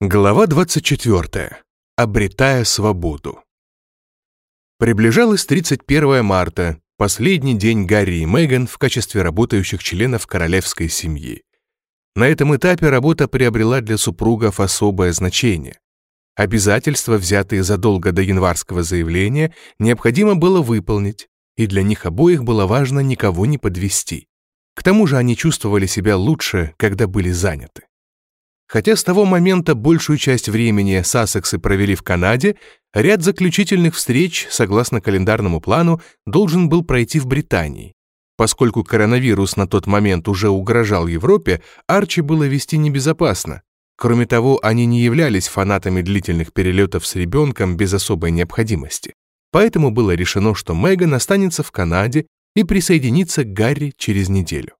Глава 24. Обретая свободу. Приближалось 31 марта, последний день Гарри и Меган в качестве работающих членов королевской семьи. На этом этапе работа приобрела для супругов особое значение. Обязательства, взятые задолго до январского заявления, необходимо было выполнить, и для них обоих было важно никого не подвести. К тому же они чувствовали себя лучше, когда были заняты. Хотя с того момента большую часть времени Сассексы провели в Канаде, ряд заключительных встреч, согласно календарному плану, должен был пройти в Британии. Поскольку коронавирус на тот момент уже угрожал Европе, Арчи было вести небезопасно. Кроме того, они не являлись фанатами длительных перелетов с ребенком без особой необходимости. Поэтому было решено, что Меган останется в Канаде и присоединится к Гарри через неделю.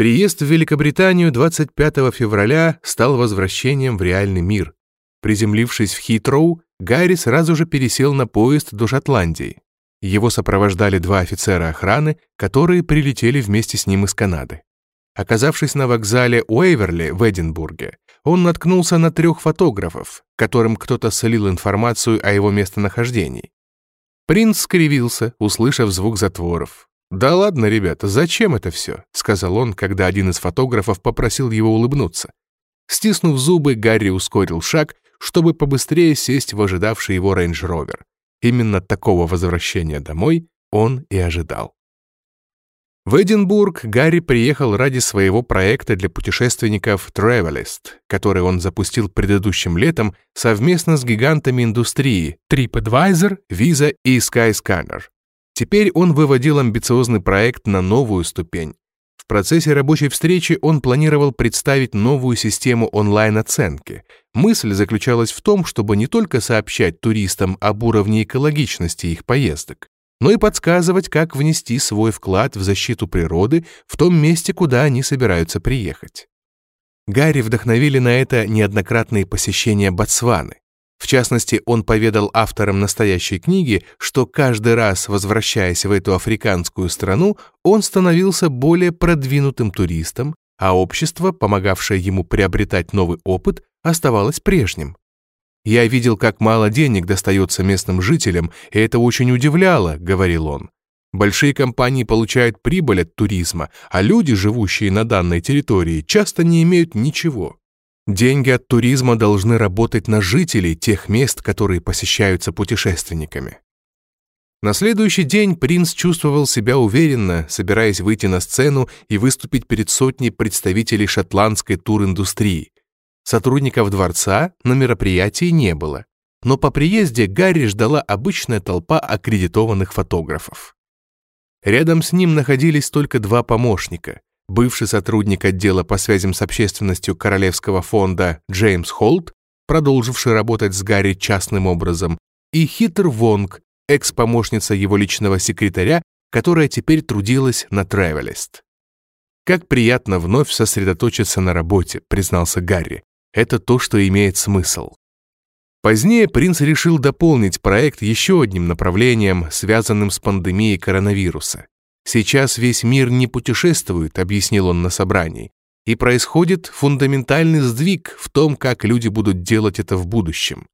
Приезд в Великобританию 25 февраля стал возвращением в реальный мир. Приземлившись в Хитроу, Гарри сразу же пересел на поезд до Шотландии. Его сопровождали два офицера охраны, которые прилетели вместе с ним из Канады. Оказавшись на вокзале Уэйверли в Эдинбурге, он наткнулся на трех фотографов, которым кто-то солил информацию о его местонахождении. Принц скривился, услышав звук затворов. «Да ладно, ребята, зачем это все?» — сказал он, когда один из фотографов попросил его улыбнуться. Стиснув зубы, Гарри ускорил шаг, чтобы побыстрее сесть в ожидавший его рейндж-ровер. Именно такого возвращения домой он и ожидал. В Эдинбург Гарри приехал ради своего проекта для путешественников Travalyst, который он запустил предыдущим летом совместно с гигантами индустрии TripAdvisor, Visa и Skyscanner. Теперь он выводил амбициозный проект на новую ступень. В процессе рабочей встречи он планировал представить новую систему онлайн-оценки. Мысль заключалась в том, чтобы не только сообщать туристам об уровне экологичности их поездок, но и подсказывать, как внести свой вклад в защиту природы в том месте, куда они собираются приехать. Гарри вдохновили на это неоднократные посещения Ботсваны. В частности, он поведал авторам настоящей книги, что каждый раз, возвращаясь в эту африканскую страну, он становился более продвинутым туристом, а общество, помогавшее ему приобретать новый опыт, оставалось прежним. «Я видел, как мало денег достается местным жителям, и это очень удивляло», — говорил он. Большие компании получают прибыль от туризма, а люди, живущие на данной территории, часто не имеют ничего. Деньги от туризма должны работать на жителей тех мест, которые посещаются путешественниками. На следующий день принц чувствовал себя уверенно, собираясь выйти на сцену и выступить перед сотней представителей шотландской туриндустрии. Сотрудников дворца на мероприятии не было, но по приезде Гарри ждала обычная толпа аккредитованных фотографов. Рядом с ним находились только два помощника бывший сотрудник отдела по связям с общественностью Королевского фонда Джеймс Холт, продолживший работать с Гарри частным образом, и Хитер Вонг, экс-помощница его личного секретаря, которая теперь трудилась на Тревелист. «Как приятно вновь сосредоточиться на работе», — признался Гарри. «Это то, что имеет смысл». Позднее принц решил дополнить проект еще одним направлением, связанным с пандемией коронавируса. Сейчас весь мир не путешествует, объяснил он на собрании, и происходит фундаментальный сдвиг в том, как люди будут делать это в будущем.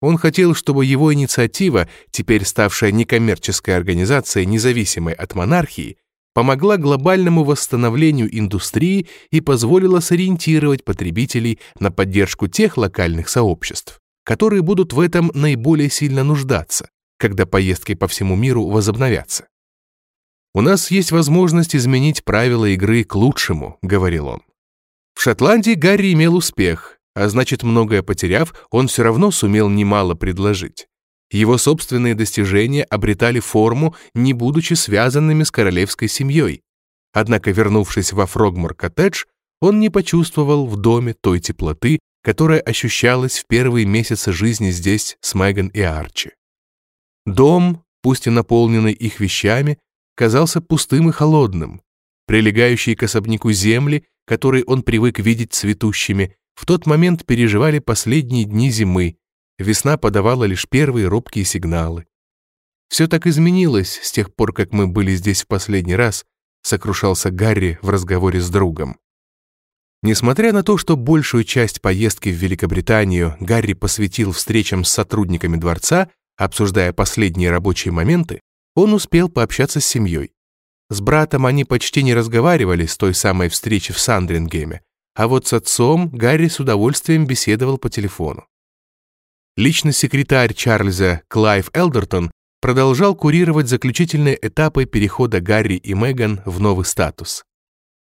Он хотел, чтобы его инициатива, теперь ставшая некоммерческой организацией, независимой от монархии, помогла глобальному восстановлению индустрии и позволила сориентировать потребителей на поддержку тех локальных сообществ, которые будут в этом наиболее сильно нуждаться, когда поездки по всему миру возобновятся. «У нас есть возможность изменить правила игры к лучшему», — говорил он. В Шотландии Гарри имел успех, а значит, многое потеряв, он все равно сумел немало предложить. Его собственные достижения обретали форму, не будучи связанными с королевской семьей. Однако, вернувшись во Фрогмор-коттедж, он не почувствовал в доме той теплоты, которая ощущалась в первые месяцы жизни здесь с Меган и Арчи. Дом, пусть и наполненный их вещами, казался пустым и холодным. Прилегающие к особняку земли, которые он привык видеть цветущими, в тот момент переживали последние дни зимы. Весна подавала лишь первые робкие сигналы. «Все так изменилось с тех пор, как мы были здесь в последний раз», сокрушался Гарри в разговоре с другом. Несмотря на то, что большую часть поездки в Великобританию Гарри посвятил встречам с сотрудниками дворца, обсуждая последние рабочие моменты, он успел пообщаться с семьей. С братом они почти не разговаривали с той самой встречи в Сандрингеме, а вот с отцом Гарри с удовольствием беседовал по телефону. Личный секретарь Чарльза Клайв Элдертон продолжал курировать заключительные этапы перехода Гарри и Меган в новый статус.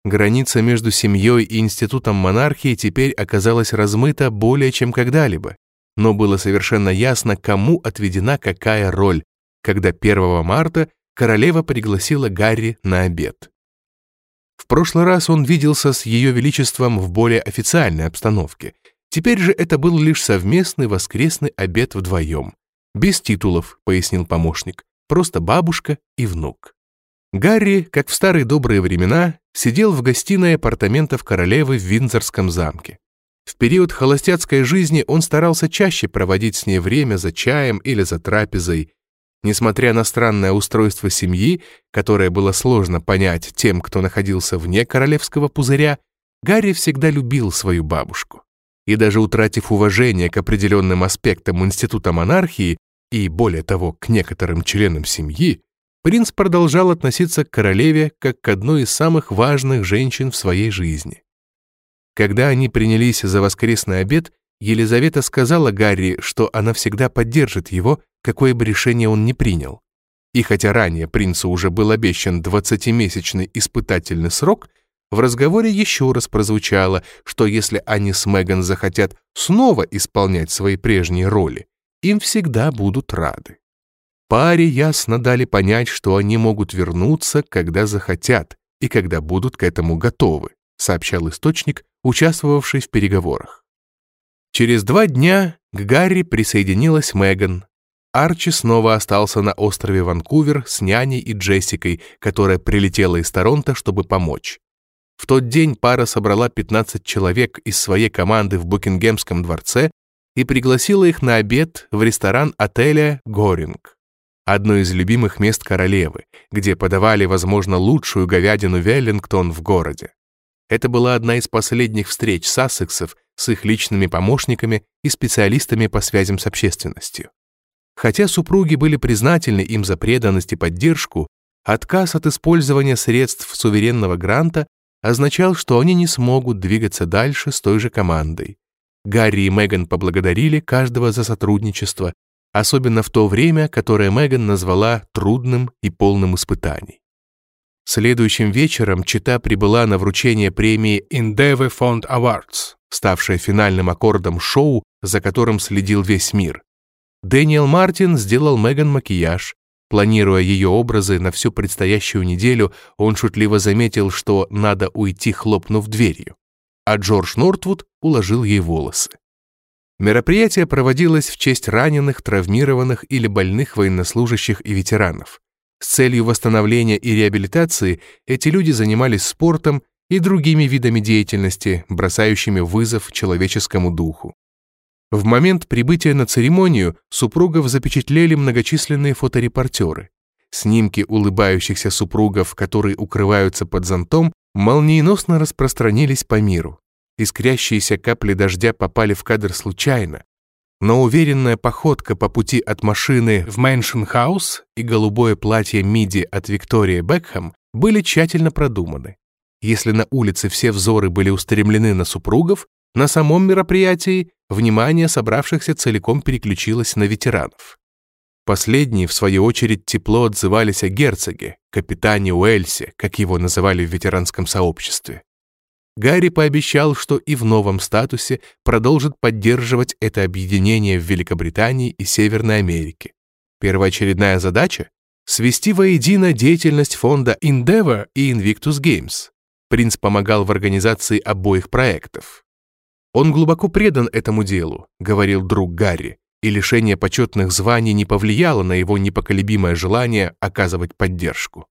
Граница между семьей и институтом монархии теперь оказалась размыта более чем когда-либо, но было совершенно ясно, кому отведена какая роль, когда 1 марта королева пригласила Гарри на обед. В прошлый раз он виделся с ее величеством в более официальной обстановке. Теперь же это был лишь совместный воскресный обед вдвоем. Без титулов, пояснил помощник, просто бабушка и внук. Гарри, как в старые добрые времена, сидел в гостиной апартаментов королевы в Виндзорском замке. В период холостяцкой жизни он старался чаще проводить с ней время за чаем или за трапезой. Несмотря на странное устройство семьи, которое было сложно понять тем, кто находился вне королевского пузыря, Гарри всегда любил свою бабушку. И даже утратив уважение к определенным аспектам института монархии и, более того, к некоторым членам семьи, принц продолжал относиться к королеве как к одной из самых важных женщин в своей жизни. Когда они принялись за воскресный обед, Елизавета сказала Гарри, что она всегда поддержит его, какое бы решение он ни принял. И хотя ранее принцу уже был обещан 20-месячный испытательный срок, в разговоре еще раз прозвучало, что если они с Меган захотят снова исполнять свои прежние роли, им всегда будут рады. Паре ясно дали понять, что они могут вернуться, когда захотят и когда будут к этому готовы, сообщал источник, участвовавший в переговорах. Через два дня к Гарри присоединилась Меган. Арчи снова остался на острове Ванкувер с няней и Джессикой, которая прилетела из Торонто, чтобы помочь. В тот день пара собрала 15 человек из своей команды в Букингемском дворце и пригласила их на обед в ресторан отеля «Горинг» одно из любимых мест королевы, где подавали, возможно, лучшую говядину Веллингтон в городе. Это была одна из последних встреч сассексов с их личными помощниками и специалистами по связям с общественностью. Хотя супруги были признательны им за преданность и поддержку, отказ от использования средств суверенного гранта означал, что они не смогут двигаться дальше с той же командой. Гарри и Меган поблагодарили каждого за сотрудничество особенно в то время, которое Меган назвала трудным и полным испытаний. Следующим вечером Чита прибыла на вручение премии Endeavour Fund Awards, ставшей финальным аккордом шоу, за которым следил весь мир. Дэниел Мартин сделал Меган макияж. Планируя ее образы на всю предстоящую неделю, он шутливо заметил, что надо уйти, хлопнув дверью. А Джордж Нортвуд уложил ей волосы. Мероприятие проводилось в честь раненых, травмированных или больных военнослужащих и ветеранов. С целью восстановления и реабилитации эти люди занимались спортом и другими видами деятельности, бросающими вызов человеческому духу. В момент прибытия на церемонию супругов запечатлели многочисленные фоторепортеры. Снимки улыбающихся супругов, которые укрываются под зонтом, молниеносно распространились по миру. Искрящиеся капли дождя попали в кадр случайно, но уверенная походка по пути от машины в Мэншн Хаус и голубое платье миди от Виктории Бекхэм были тщательно продуманы. Если на улице все взоры были устремлены на супругов, на самом мероприятии внимание собравшихся целиком переключилось на ветеранов. Последние, в свою очередь, тепло отзывались о герцоге, капитане Уэльсе, как его называли в ветеранском сообществе. Гарри пообещал, что и в новом статусе продолжит поддерживать это объединение в Великобритании и Северной Америке. Первоочередная задача — свести воедино деятельность фонда Endeavour и Invictus Games. Принц помогал в организации обоих проектов. «Он глубоко предан этому делу», — говорил друг Гарри, и лишение почетных званий не повлияло на его непоколебимое желание оказывать поддержку.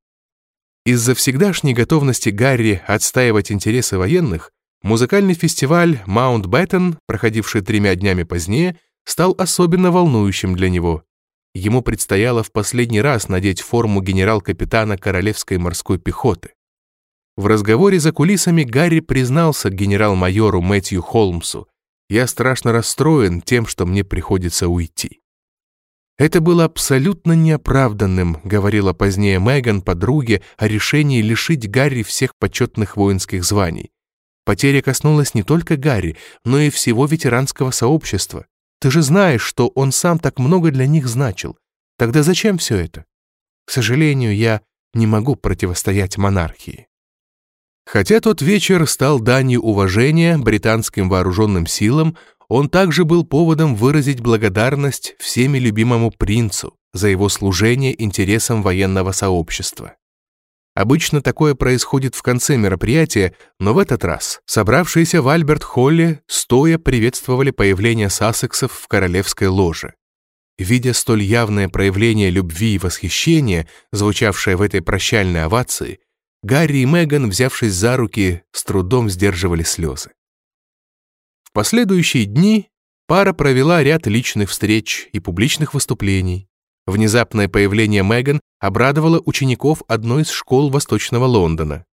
Из-за всегдашней готовности Гарри отстаивать интересы военных, музыкальный фестиваль Маунт-Беттон, проходивший тремя днями позднее, стал особенно волнующим для него. Ему предстояло в последний раз надеть форму генерал-капитана Королевской морской пехоты. В разговоре за кулисами Гарри признался генерал-майору Мэтью Холмсу, «Я страшно расстроен тем, что мне приходится уйти». Это было абсолютно неоправданным, говорила позднее Меган подруге о решении лишить Гарри всех почетных воинских званий. Потеря коснулась не только Гарри, но и всего ветеранского сообщества. Ты же знаешь, что он сам так много для них значил. Тогда зачем все это? К сожалению, я не могу противостоять монархии. Хотя тот вечер стал данью уважения британским вооруженным силам, он также был поводом выразить благодарность всеми любимому принцу за его служение интересам военного сообщества. Обычно такое происходит в конце мероприятия, но в этот раз собравшиеся в Альберт-Холле стоя приветствовали появление сассексов в королевской ложе. Видя столь явное проявление любви и восхищения, звучавшее в этой прощальной овации, Гарри и Меган, взявшись за руки, с трудом сдерживали слезы. В последующие дни пара провела ряд личных встреч и публичных выступлений. Внезапное появление Меган обрадовало учеников одной из школ Восточного Лондона.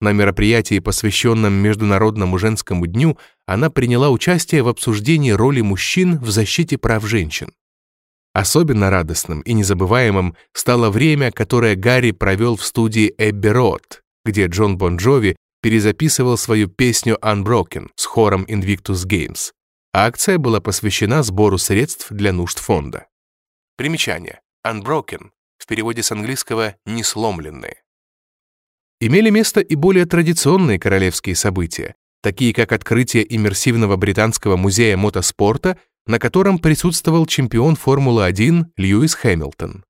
На мероприятии, посвященном Международному женскому дню, она приняла участие в обсуждении роли мужчин в защите прав женщин. Особенно радостным и незабываемым стало время, которое Гарри провел в студии Эбби Рот, где Джон Бон Джови перезаписывал свою песню «Unbroken» с хором Invictus Games. А акция была посвящена сбору средств для нужд фонда. Примечание. «Unbroken» в переводе с английского «несломленные». Имели место и более традиционные королевские события, такие как открытие иммерсивного британского музея мотоспорта, на котором присутствовал чемпион Формулы-1 Льюис Хэмилтон.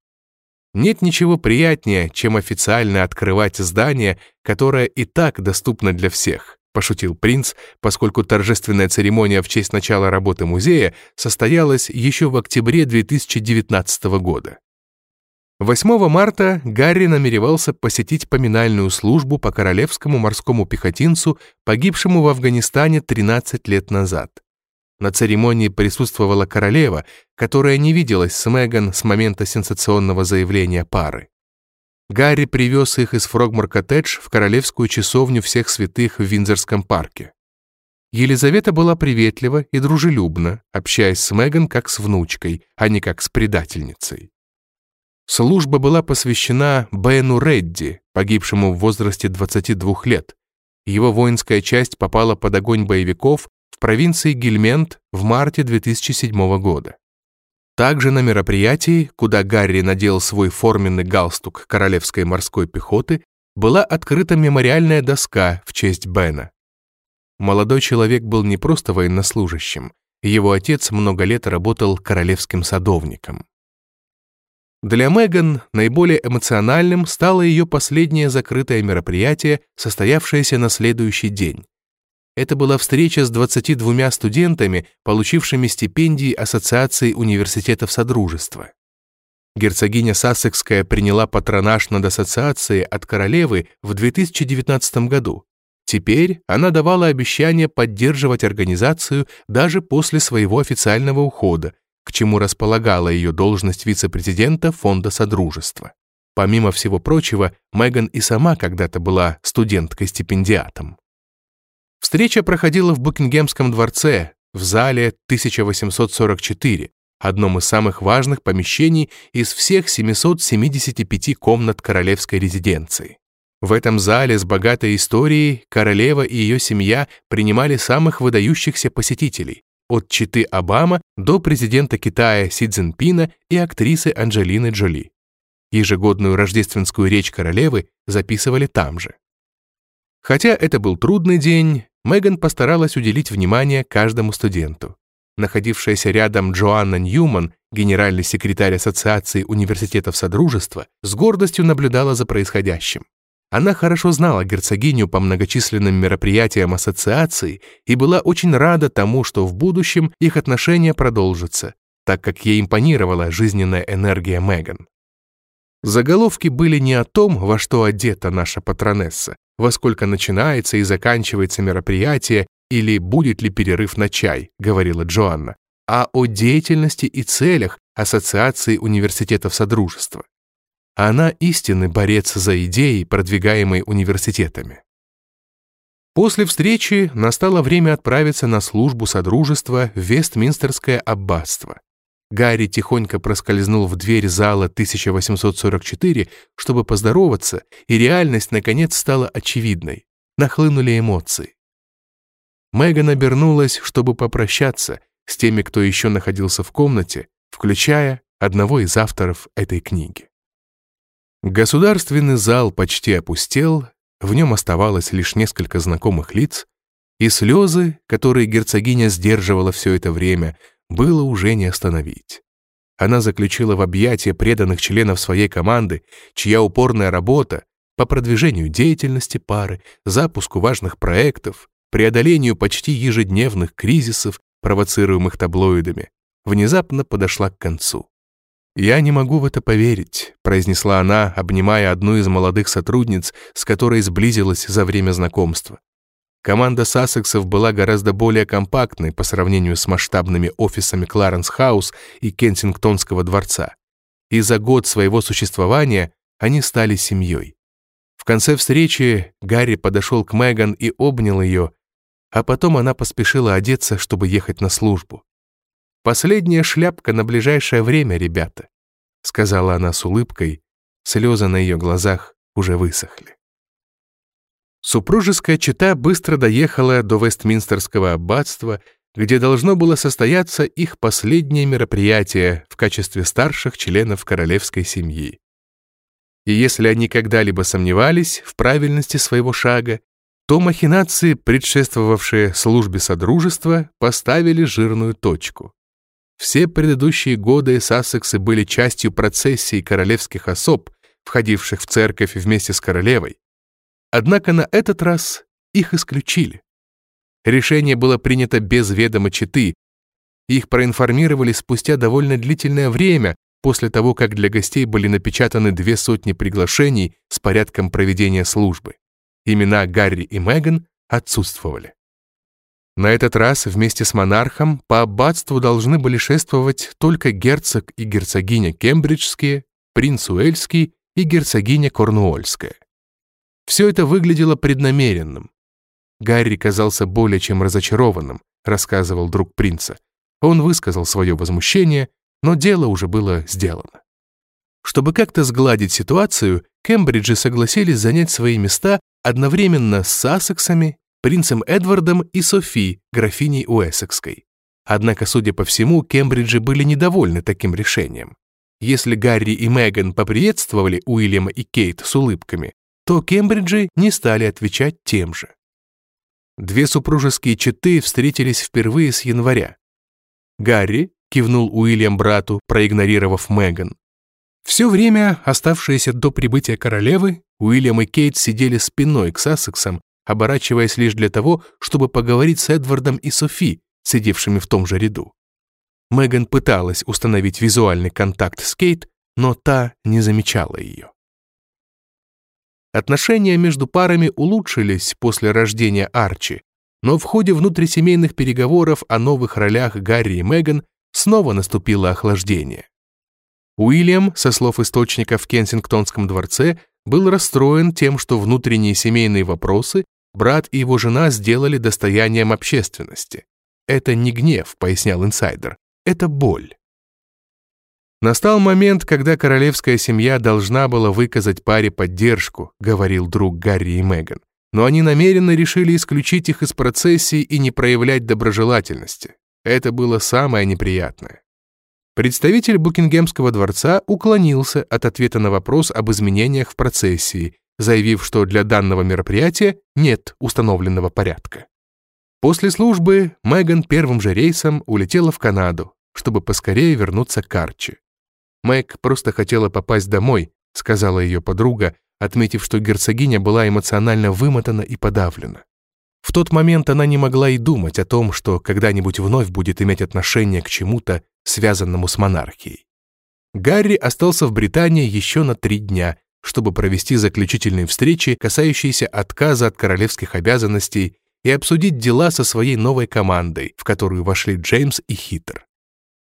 Нет ничего приятнее, чем официально открывать здание, которое и так доступно для всех, пошутил принц, поскольку торжественная церемония в честь начала работы музея состоялась еще в октябре 2019 года. 8 марта Гарри намеревался посетить поминальную службу по королевскому морскому пехотинцу, погибшему в Афганистане 13 лет назад. На церемонии присутствовала королева, которая не виделась с Меган с момента сенсационного заявления пары. Гарри привез их из Фрогмор-коттедж в королевскую часовню всех святых в Виндзорском парке. Елизавета была приветлива и дружелюбна, общаясь с Меган как с внучкой, а не как с предательницей. Служба была посвящена Бену Редди, погибшему в возрасте 22 лет. Его воинская часть попала под огонь боевиков в провинции Гельмент в марте 2007 года. Также на мероприятии, куда Гарри надел свой форменный галстук королевской морской пехоты, была открыта мемориальная доска в честь Бена. Молодой человек был не просто военнослужащим, его отец много лет работал королевским садовником. Для Меган наиболее эмоциональным стало ее последнее закрытое мероприятие, состоявшееся на следующий день. Это была встреча с 22 студентами, получившими стипендии Ассоциации университетов Содружества. Герцогиня Сассекская приняла патронаж над ассоциацией от королевы в 2019 году. Теперь она давала обещание поддерживать организацию даже после своего официального ухода, к чему располагала ее должность вице-президента Фонда Содружества. Помимо всего прочего, Меган и сама когда-то была студенткой-стипендиатом. Встреча проходила в Букингемском дворце, в зале 1844, одном из самых важных помещений из всех 775 комнат королевской резиденции. В этом зале с богатой историей королева и ее семья принимали самых выдающихся посетителей, от читы Обама до президента Китая Си Цзиньпина и актрисы Анджелины Джоли. Ежегодную рождественскую речь королевы записывали там же. Хотя это был трудный день, Меган постаралась уделить внимание каждому студенту. Находившаяся рядом Джоанна Ньюман, генеральный секретарь Ассоциации университетов Содружества, с гордостью наблюдала за происходящим. Она хорошо знала герцогиню по многочисленным мероприятиям ассоциации и была очень рада тому, что в будущем их отношения продолжатся, так как ей импонировала жизненная энергия Меган. Заголовки были не о том, во что одета наша патронесса, во сколько начинается и заканчивается мероприятие или будет ли перерыв на чай, говорила Джоанна, а о деятельности и целях Ассоциации университетов Содружества. Она истинный борец за идеи, продвигаемые университетами. После встречи настало время отправиться на службу Содружества в Вестминстерское аббатство. Гарри тихонько проскользнул в дверь зала 1844, чтобы поздороваться, и реальность наконец стала очевидной. Нахлынули эмоции. Меган обернулась, чтобы попрощаться с теми, кто еще находился в комнате, включая одного из авторов этой книги. Государственный зал почти опустел, в нем оставалось лишь несколько знакомых лиц, и слезы, которые герцогиня сдерживала все это время, было уже не остановить. Она заключила в объятия преданных членов своей команды, чья упорная работа по продвижению деятельности пары, запуску важных проектов, преодолению почти ежедневных кризисов, провоцируемых таблоидами, внезапно подошла к концу. «Я не могу в это поверить», — произнесла она, обнимая одну из молодых сотрудниц, с которой сблизилась за время знакомства. Команда Сассексов была гораздо более компактной по сравнению с масштабными офисами Кларенс Хаус и Кенсингтонского дворца. И за год своего существования они стали семьей. В конце встречи Гарри подошел к Меган и обнял ее, а потом она поспешила одеться, чтобы ехать на службу. «Последняя шляпка на ближайшее время, ребята», — сказала она с улыбкой, слезы на ее глазах уже высохли. Супружеская чета быстро доехала до Вестминстерского аббатства, где должно было состояться их последнее мероприятие в качестве старших членов королевской семьи. И если они когда-либо сомневались в правильности своего шага, то махинации, предшествовавшие службе Содружества, поставили жирную точку. Все предыдущие годы Сассексы были частью процессии королевских особ, входивших в церковь вместе с королевой. Однако на этот раз их исключили. Решение было принято без ведома четы. Их проинформировали спустя довольно длительное время после того, как для гостей были напечатаны две сотни приглашений с порядком проведения службы. Имена Гарри и Меган отсутствовали. На этот раз вместе с монархом по аббатству должны были шествовать только герцог и герцогиня Кембриджские, принц Уэльский и герцогиня Корнуольская. Все это выглядело преднамеренным. Гарри казался более чем разочарованным, рассказывал друг принца. Он высказал свое возмущение, но дело уже было сделано. Чтобы как-то сгладить ситуацию, Кембриджи согласились занять свои места одновременно с Сассексами принцем Эдвардом и Софи, графиней Уэссекской. Однако, судя по всему, Кембриджи были недовольны таким решением. Если Гарри и Меган поприветствовали Уильяма и Кейт с улыбками, то Кембриджи не стали отвечать тем же. Две супружеские четы встретились впервые с января. Гарри кивнул Уильям брату, проигнорировав Меган. Все время, оставшееся до прибытия королевы, Уильям и Кейт сидели спиной к Сассексам оборачиваясь лишь для того, чтобы поговорить с Эдвардом и Софи, сидевшими в том же ряду. Меган пыталась установить визуальный контакт с Кейт, но та не замечала ее. Отношения между парами улучшились после рождения Арчи, но в ходе внутрисемейных переговоров о новых ролях Гарри и Меган снова наступило охлаждение. Уильям, со слов источника в Кенсингтонском дворце, был расстроен тем, что внутренние семейные вопросы брат и его жена сделали достоянием общественности. Это не гнев, пояснял инсайдер, это боль. Настал момент, когда королевская семья должна была выказать паре поддержку, говорил друг Гарри и Меган. Но они намеренно решили исключить их из процессии и не проявлять доброжелательности. Это было самое неприятное. Представитель Букингемского дворца уклонился от ответа на вопрос об изменениях в процессии заявив, что для данного мероприятия нет установленного порядка. После службы Меган первым же рейсом улетела в Канаду, чтобы поскорее вернуться к Арчи. Мэг просто хотела попасть домой, сказала ее подруга, отметив, что герцогиня была эмоционально вымотана и подавлена. В тот момент она не могла и думать о том, что когда-нибудь вновь будет иметь отношение к чему-то, связанному с монархией. Гарри остался в Британии еще на три дня чтобы провести заключительные встречи, касающиеся отказа от королевских обязанностей и обсудить дела со своей новой командой, в которую вошли Джеймс и Хитер.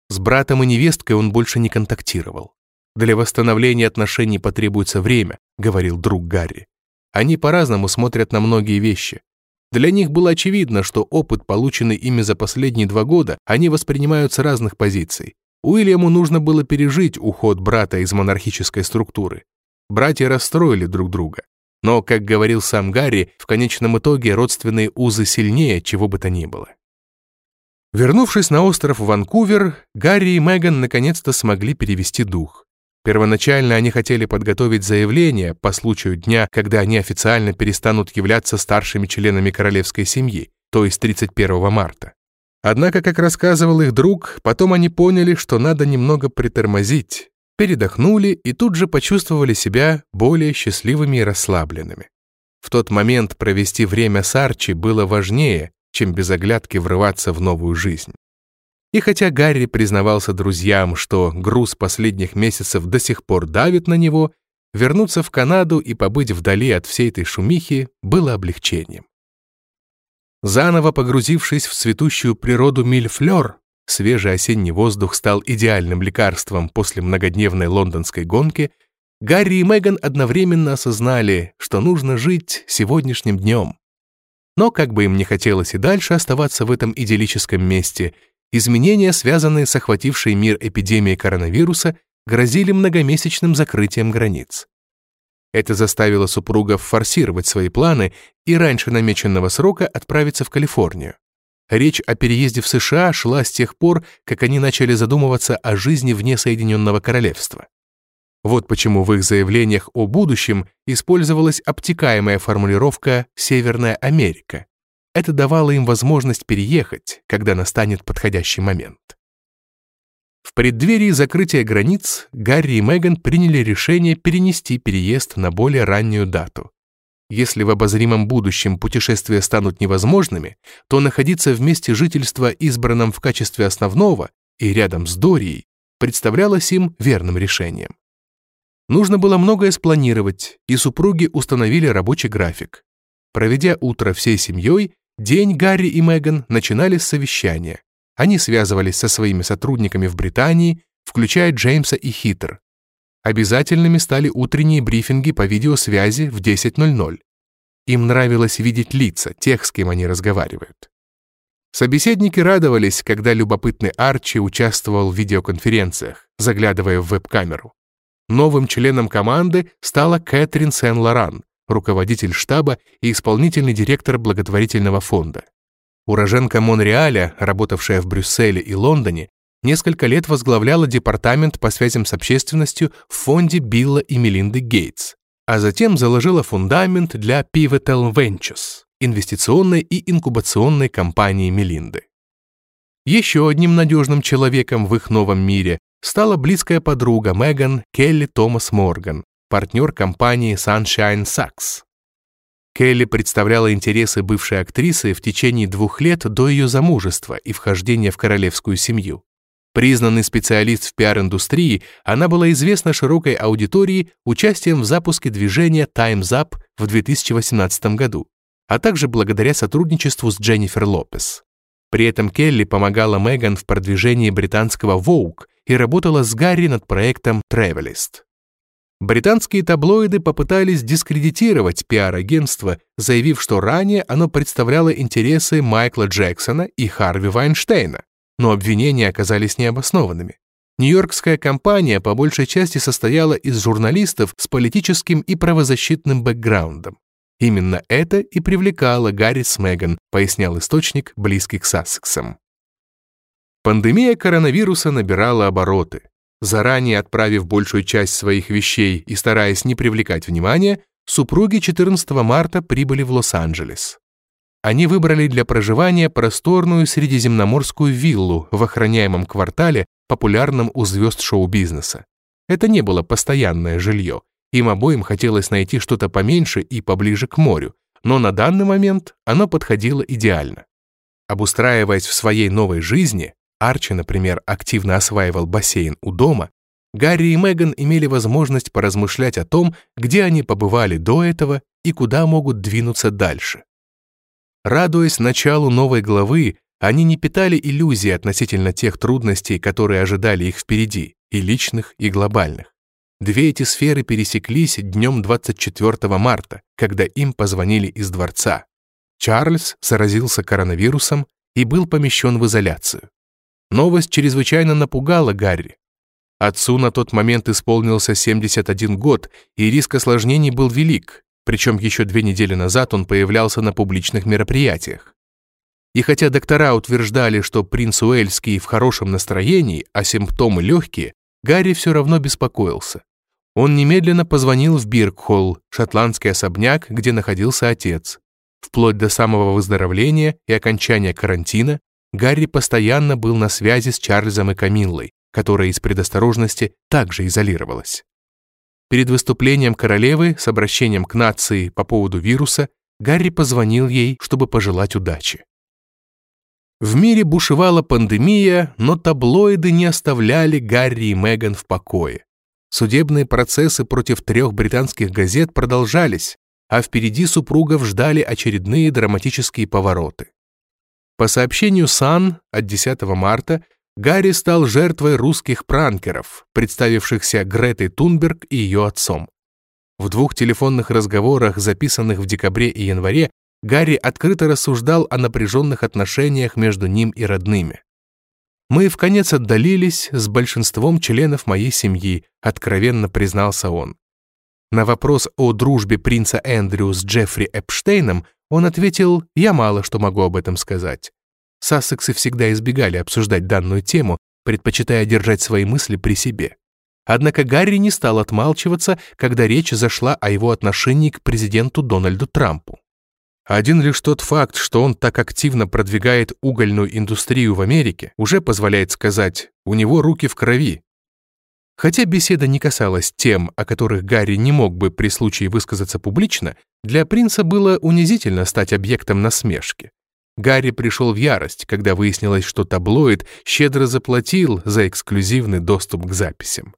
С братом и невесткой он больше не контактировал. «Для восстановления отношений потребуется время», — говорил друг Гарри. «Они по-разному смотрят на многие вещи. Для них было очевидно, что опыт, полученный ими за последние два года, они воспринимают с разных позиций. Уильяму нужно было пережить уход брата из монархической структуры. Братья расстроили друг друга. Но, как говорил сам Гарри, в конечном итоге родственные узы сильнее чего бы то ни было. Вернувшись на остров Ванкувер, Гарри и Меган наконец-то смогли перевести дух. Первоначально они хотели подготовить заявление по случаю дня, когда они официально перестанут являться старшими членами королевской семьи, то есть 31 марта. Однако, как рассказывал их друг, потом они поняли, что надо немного притормозить, передохнули и тут же почувствовали себя более счастливыми и расслабленными. В тот момент провести время с Арчи было важнее, чем без оглядки врываться в новую жизнь. И хотя Гарри признавался друзьям, что груз последних месяцев до сих пор давит на него, вернуться в Канаду и побыть вдали от всей этой шумихи было облегчением. Заново погрузившись в цветущую природу Мильфлёр, свежий осенний воздух стал идеальным лекарством после многодневной лондонской гонки, Гарри и Меган одновременно осознали, что нужно жить сегодняшним днем. Но как бы им не хотелось и дальше оставаться в этом идиллическом месте – изменения, связанные с охватившей мир эпидемией коронавируса, грозили многомесячным закрытием границ. Это заставило супругов форсировать свои планы и раньше намеченного срока отправиться в Калифорнию. Речь о переезде в США шла с тех пор, как они начали задумываться о жизни вне Соединенного Королевства. Вот почему в их заявлениях о будущем использовалась обтекаемая формулировка «Северная Америка», это давало им возможность переехать, когда настанет подходящий момент. В преддверии закрытия границ Гарри и Меган приняли решение перенести переезд на более раннюю дату. Если в обозримом будущем путешествия станут невозможными, то находиться в месте жительства, избранном в качестве основного и рядом с Дорией, представлялось им верным решением. Нужно было многое спланировать, и супруги установили рабочий график. Проведя утро всей семьей, День Гарри и Меган начинали с совещания. Они связывались со своими сотрудниками в Британии, включая Джеймса и Хитер. Обязательными стали утренние брифинги по видеосвязи в 10.00. Им нравилось видеть лица тех, с кем они разговаривают. Собеседники радовались, когда любопытный Арчи участвовал в видеоконференциях, заглядывая в веб-камеру. Новым членом команды стала Кэтрин Сен-Лоран, руководитель штаба и исполнительный директор благотворительного фонда. Уроженка Монреаля, работавшая в Брюсселе и Лондоне, несколько лет возглавляла департамент по связям с общественностью в фонде Билла и Мелинды Гейтс, а затем заложила фундамент для Pivotal Ventures, инвестиционной и инкубационной компании Мелинды. Еще одним надежным человеком в их новом мире стала близкая подруга Меган Келли Томас Морган, партнер компании Sunshine Sachs. Келли представляла интересы бывшей актрисы в течение двух лет до ее замужества и вхождения в королевскую семью. Признанный специалист в пиар-индустрии, она была известна широкой аудитории участием в запуске движения Time's Up в 2018 году, а также благодаря сотрудничеству с Дженнифер Лопес. При этом Келли помогала Меган в продвижении британского Vogue и работала с Гарри над проектом Travelist. Британские таблоиды попытались дискредитировать пиар-агентство, заявив, что ранее оно представляло интересы Майкла Джексона и Харви Вайнштейна, но обвинения оказались необоснованными. Нью-Йоркская компания по большей части состояла из журналистов с политическим и правозащитным бэкграундом. Именно это и привлекало Гарри с Меган, пояснял источник, близкий к Сассексам. Пандемия коронавируса набирала обороты. Заранее отправив большую часть своих вещей и стараясь не привлекать внимания, супруги 14 марта прибыли в Лос-Анджелес. Они выбрали для проживания просторную средиземноморскую виллу в охраняемом квартале, популярном у звезд шоу-бизнеса. Это не было постоянное жилье. Им обоим хотелось найти что-то поменьше и поближе к морю, но на данный момент оно подходило идеально. Обустраиваясь в своей новой жизни, Арчи, например, активно осваивал бассейн у дома, Гарри и Меган имели возможность поразмышлять о том, где они побывали до этого и куда могут двинуться дальше. Радуясь началу новой главы, они не питали иллюзий относительно тех трудностей, которые ожидали их впереди, и личных, и глобальных. Две эти сферы пересеклись днем 24 марта, когда им позвонили из дворца. Чарльз заразился коронавирусом и был помещен в изоляцию. Новость чрезвычайно напугала Гарри. Отцу на тот момент исполнился 71 год, и риск осложнений был велик, причем еще две недели назад он появлялся на публичных мероприятиях. И хотя доктора утверждали, что принц Уэльский в хорошем настроении, а симптомы легкие, Гарри все равно беспокоился. Он немедленно позвонил в Биркхолл, шотландский особняк, где находился отец. Вплоть до самого выздоровления и окончания карантина Гарри постоянно был на связи с Чарльзом и Камиллой, которая из предосторожности также изолировалась. Перед выступлением королевы с обращением к нации по поводу вируса Гарри позвонил ей, чтобы пожелать удачи. В мире бушевала пандемия, но таблоиды не оставляли Гарри и Меган в покое. Судебные процессы против трех британских газет продолжались, а впереди супругов ждали очередные драматические повороты. По сообщению Сан от 10 марта, Гарри стал жертвой русских пранкеров, представившихся Гретой Тунберг и ее отцом. В двух телефонных разговорах, записанных в декабре и январе, Гарри открыто рассуждал о напряженных отношениях между ним и родными. «Мы в конец отдалились с большинством членов моей семьи», откровенно признался он. На вопрос о дружбе принца Эндрю с Джеффри Эпштейном он ответил «Я мало что могу об этом сказать». Сассексы всегда избегали обсуждать данную тему, предпочитая держать свои мысли при себе. Однако Гарри не стал отмалчиваться, когда речь зашла о его отношении к президенту Дональду Трампу. Один лишь тот факт, что он так активно продвигает угольную индустрию в Америке, уже позволяет сказать, у него руки в крови. Хотя беседа не касалась тем, о которых Гарри не мог бы при случае высказаться публично, для принца было унизительно стать объектом насмешки. Гарри пришел в ярость, когда выяснилось, что таблоид щедро заплатил за эксклюзивный доступ к записям.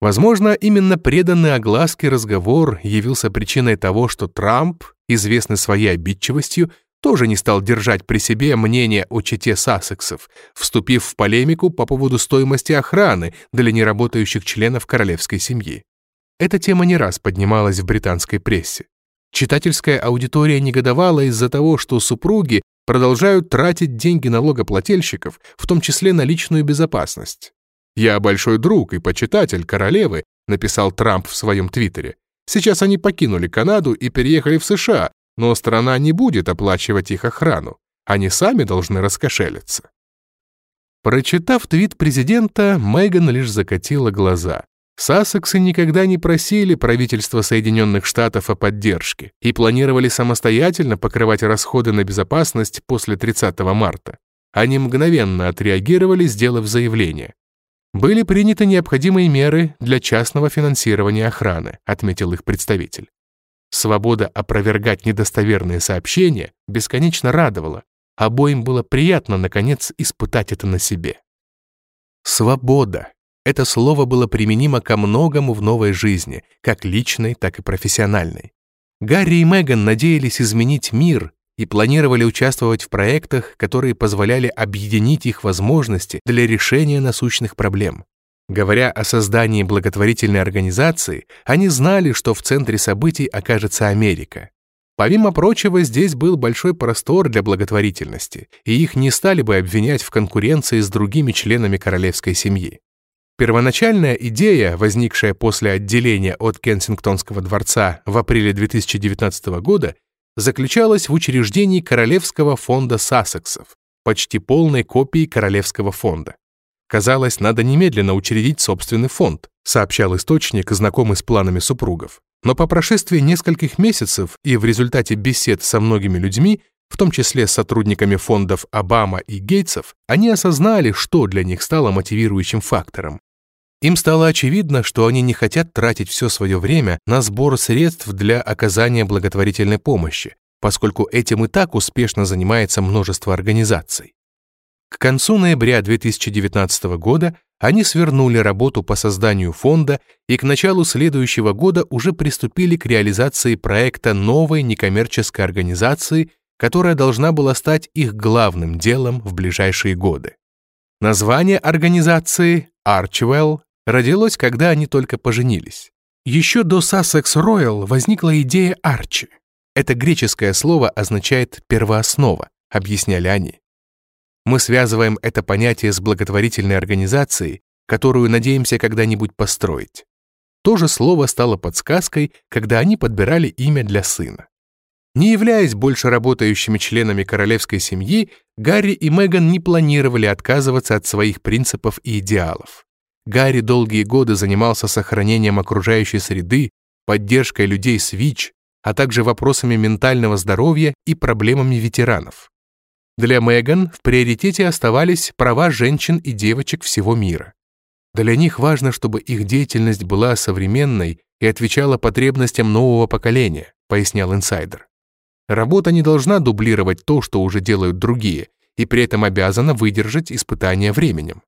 Возможно, именно преданный огласке разговор явился причиной того, что Трамп, известный своей обидчивостью, тоже не стал держать при себе мнение о чете Сассексов, вступив в полемику по поводу стоимости охраны для неработающих членов королевской семьи. Эта тема не раз поднималась в британской прессе. Читательская аудитория негодовала из-за того, что супруги продолжают тратить деньги налогоплательщиков, в том числе на личную безопасность. «Я большой друг и почитатель королевы», написал Трамп в своем твиттере. «Сейчас они покинули Канаду и переехали в США, но страна не будет оплачивать их охрану. Они сами должны раскошелиться». Прочитав твит президента, Меган лишь закатила глаза. Сассексы никогда не просили правительство Соединенных Штатов о поддержке и планировали самостоятельно покрывать расходы на безопасность после 30 марта. Они мгновенно отреагировали, сделав заявление. Были приняты необходимые меры для частного финансирования охраны, отметил их представитель. Свобода опровергать недостоверные сообщения бесконечно радовала. Обоим было приятно, наконец, испытать это на себе. Свобода. Это слово было применимо ко многому в новой жизни, как личной, так и профессиональной. Гарри и Меган надеялись изменить мир и планировали участвовать в проектах, которые позволяли объединить их возможности для решения насущных проблем. Говоря о создании благотворительной организации, они знали, что в центре событий окажется Америка. Помимо прочего, здесь был большой простор для благотворительности, и их не стали бы обвинять в конкуренции с другими членами королевской семьи. Первоначальная идея, возникшая после отделения от Кенсингтонского дворца в апреле 2019 года, заключалась в учреждении Королевского фонда Сассексов, почти полной копией Королевского фонда. Казалось, надо немедленно учредить собственный фонд, сообщал источник, знакомый с планами супругов. Но по прошествии нескольких месяцев и в результате бесед со многими людьми, в том числе с сотрудниками фондов Обама и Гейтсов, они осознали, что для них стало мотивирующим фактором. Им стало очевидно, что они не хотят тратить все свое время на сбор средств для оказания благотворительной помощи, поскольку этим и так успешно занимается множество организаций. К концу ноября 2019 года они свернули работу по созданию фонда и к началу следующего года уже приступили к реализации проекта новой некоммерческой организации, которая должна была стать их главным делом в ближайшие годы. Название организации Archwell родилось, когда они только поженились. Еще до Sussex Royal возникла идея Арчи. Это греческое слово означает «первооснова», объясняли они. Мы связываем это понятие с благотворительной организацией, которую надеемся когда-нибудь построить. То же слово стало подсказкой, когда они подбирали имя для сына. Не являясь больше работающими членами королевской семьи, Гарри и Меган не планировали отказываться от своих принципов и идеалов. Гарри долгие годы занимался сохранением окружающей среды, поддержкой людей с ВИЧ, а также вопросами ментального здоровья и проблемами ветеранов. Для Меган в приоритете оставались права женщин и девочек всего мира. Для них важно, чтобы их деятельность была современной и отвечала потребностям нового поколения, пояснял инсайдер. Работа не должна дублировать то, что уже делают другие, и при этом обязана выдержать испытания временем.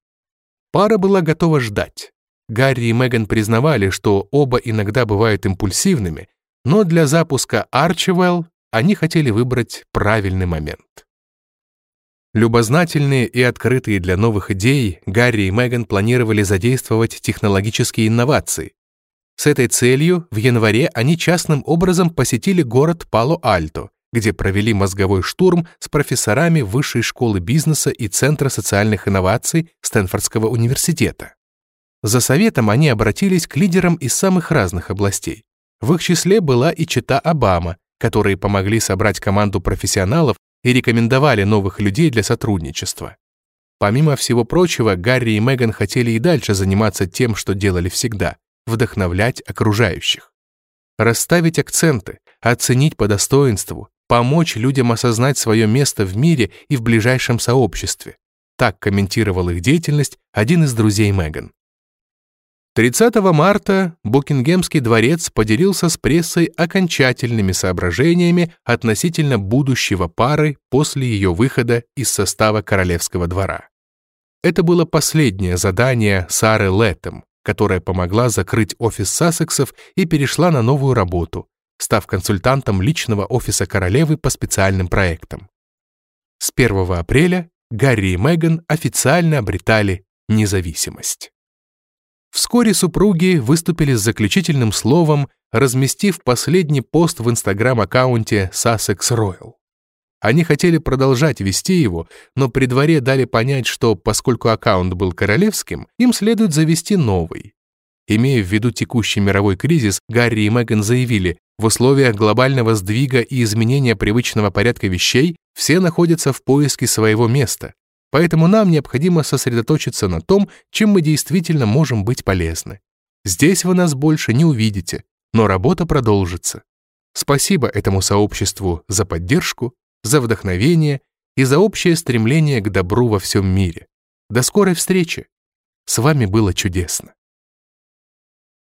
Пара была готова ждать. Гарри и Меган признавали, что оба иногда бывают импульсивными, но для запуска Арчивелл они хотели выбрать правильный момент. Любознательные и открытые для новых идей, Гарри и Меган планировали задействовать технологические инновации. С этой целью в январе они частным образом посетили город Пало-Альто, где провели мозговой штурм с профессорами Высшей школы бизнеса и Центра социальных инноваций Стэнфордского университета. За советом они обратились к лидерам из самых разных областей. В их числе была и чита Обама, которые помогли собрать команду профессионалов и рекомендовали новых людей для сотрудничества. Помимо всего прочего, Гарри и Меган хотели и дальше заниматься тем, что делали всегда — вдохновлять окружающих. Расставить акценты, оценить по достоинству, помочь людям осознать свое место в мире и в ближайшем сообществе. Так комментировал их деятельность один из друзей Меган. 30 марта Букингемский дворец поделился с прессой окончательными соображениями относительно будущего пары после ее выхода из состава королевского двора. Это было последнее задание Сары Лэттем, которая помогла закрыть офис Сассексов и перешла на новую работу, став консультантом личного офиса королевы по специальным проектам. С 1 апреля Гарри и Меган официально обретали независимость. Вскоре супруги выступили с заключительным словом, разместив последний пост в инстаграм-аккаунте Sussex Royal. Они хотели продолжать вести его, но при дворе дали понять, что поскольку аккаунт был королевским, им следует завести новый. Имея в виду текущий мировой кризис, Гарри и Меган заявили, в условиях глобального сдвига и изменения привычного порядка вещей все находятся в поиске своего места, Поэтому нам необходимо сосредоточиться на том, чем мы действительно можем быть полезны. Здесь вы нас больше не увидите, но работа продолжится. Спасибо этому сообществу за поддержку, за вдохновение и за общее стремление к добру во всем мире. До скорой встречи. С вами было чудесно.